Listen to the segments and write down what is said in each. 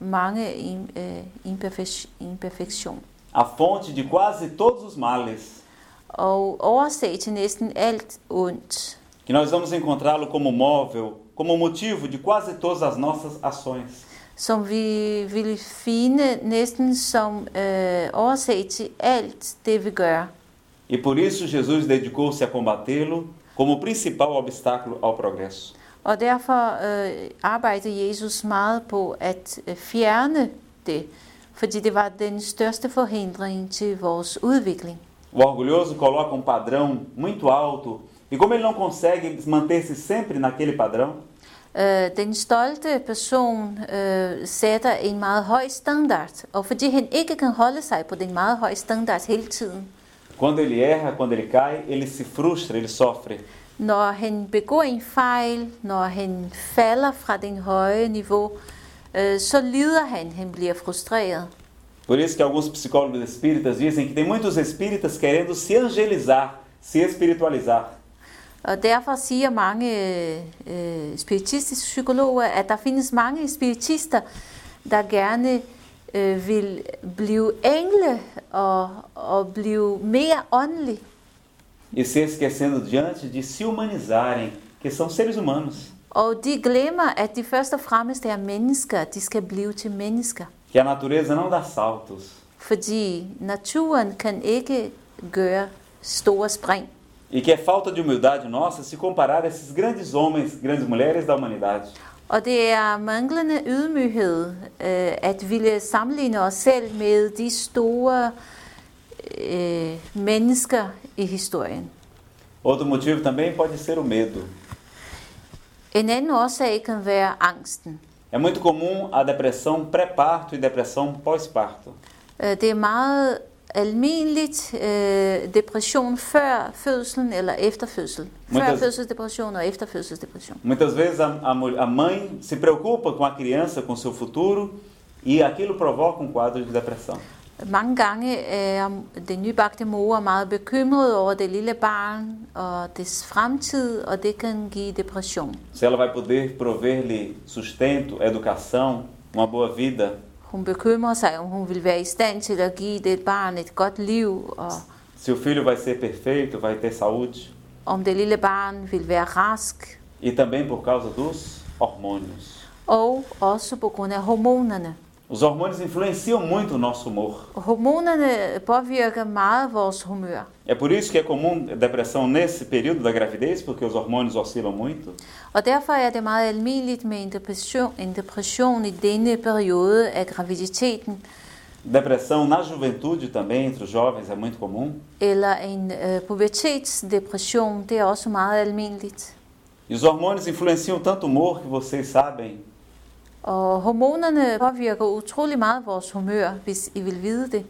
mange øh, imperfektion. a fonte de quase todos os males, Og årsag til næsten alt ondt. que nós vamos encontrá-lo como móvel, como motivo de quase todas as nossas ações. Som vi vil finde næsten som øh, årsag til alt det, vi gør. E por isso Jesus dedicou-se a combatê-lo como principal obstáculo ao progresso. Og derfor øh, arbejdede Jesus meget på at øh, fjerne det, fordi det var den største forhindring til vores udvikling. O orgulhoso coloca um padrão muito alto e, como ele não consegue manter-se sempre naquele padrão, Øh, den stolte person øh, sætter en meget høj standard, og fordi han ikke kan holde sig på den meget høje standard hele tiden, quando ele erra, quando ele cai, ele se frustra, ele sofre. Når han begår en fejl, når han falder fra den høje niveau, øh, så lider han, han bliver frustreret. Por isso que alguns psicólogos espíritas dizem que tem muitos espíritas querendo se angelizar, se espiritualizar. Og derfor siger mange øh, spiritistiske psykologer, at der findes mange spiritister, der gerne øh, vil blive engle og, og blive mere åndelig. E se esquecendo diante de se humanizarem, que são seres humanos, Og de glemmer, at de først og fremmest er mennesker. De skal blive til mennesker. que a natureza não dá saltos. Fordi naturen kan ikke gøre store spring. E que é falta de humildade nossa se comparar a esses grandes homens, grandes mulheres da humanidade. Og det er manglende ydmyghed øh, at ville sammenligne os selv med de store øh, mennesker i historien. Outro motivo também pode ser o medo. En anden årsag kan være angsten. É muito comum a depressão pré-parto e depressão pós-parto. Øh, Det er meget almindeligt øh, depression før fødslen eller efter fødsel. Før Muitas- fødselsdepression og efter fødselsdepression. Muitas vezes a, a, a mãe se preocupa com a criança, com seu futuro, e aquilo provoca um quadro de depressão. Mange gange er den nybagte mor meget bekymret over det lille barn og dets fremtid, og det kan give depression. Se ela vai poder prover-lhe sustento, educação, uma boa vida, Hun bekymrer sig, om hun vil være i stand til at give det barn et godt liv, og se o filho vai ser perfeito, vai ter saúde, om det lille barn vil være rask, e também por causa dos hormônios. og også på grund af hormonerne. Os hormônios influenciam muito o nosso humor. Hormonerne påvirker meget vores humør. É por isso que é comum depressão nesse período da gravidez, porque os hormônios oscilam muito. Og derfor er det meget almindeligt med en depression, en depression i denne periode af graviditeten, Depressão na juventude também, entre os jovens, é muito comum. eller en øh, pubertetsdepression, det er også meget almindeligt. E os hormônios influenciam tanto o humor que vocês sabem. Og hormonerne påvirker utrolig meget vores humør, hvis I vil vide det.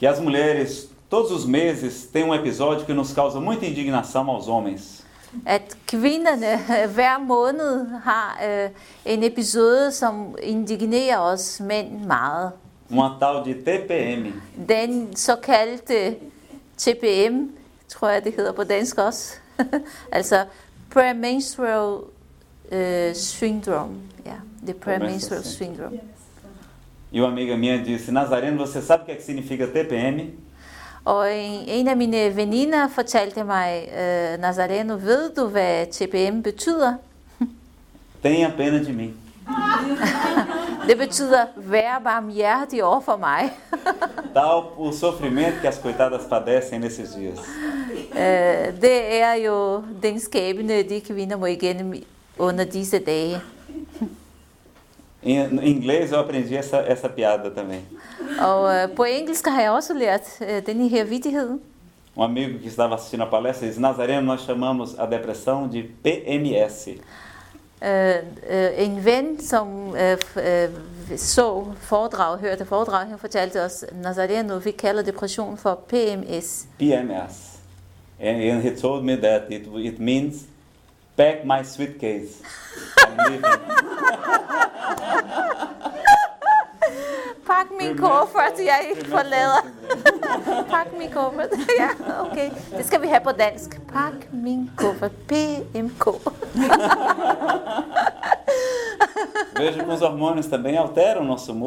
que as mulheres, todos os meses, têm um episódio que nos causa muita indignação aos homens. At kvinderne hver måned har øh, en episode, som indignerer os mænd meget. Uma tal de TPM, Den såkaldte TPM, tror jeg det hedder på dansk også. altså premenstrual øh, syndrome. Det er premenstrual assim. syndrome. e uma amiga minha disse: Nazareno, você sabe o que, é que significa TPM? Og en, af mine veninder fortalte mig, øh, Nazareno, ved du hvad TPM betyder? Tenha pena de mim. Det betyder, vær barmhjertig over for mig. Tal o sofrimento que as coitadas padecem nesses dias. Øh, det er jo den skæbne, de kvinder må igennem under disse dage. Em, em inglês eu aprendi essa, essa piada também. Og på engelsk har jeg også lært denne her vidighed. Um amigo que estava assistindo a palestra disse: Nazareno, nós chamamos a depressão de PMS. Øh, øh, en ven, som øh, så foredrag, hørte foredrag, han fortalte os, Nazareno, vi kalder depression for PMS. PMS. And, and he told me that it, it means pack my suitcase. I'm leaving. Pak min kuffert, jeg Primeiro forlader. fornemmelse. Pak min kuffert. ja, okay. Det skal vi have på dansk. Pak min kuffert. PMK. Veja que os hormônios também alteram o nosso humor.